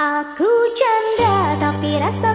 Aku canda tapi rasa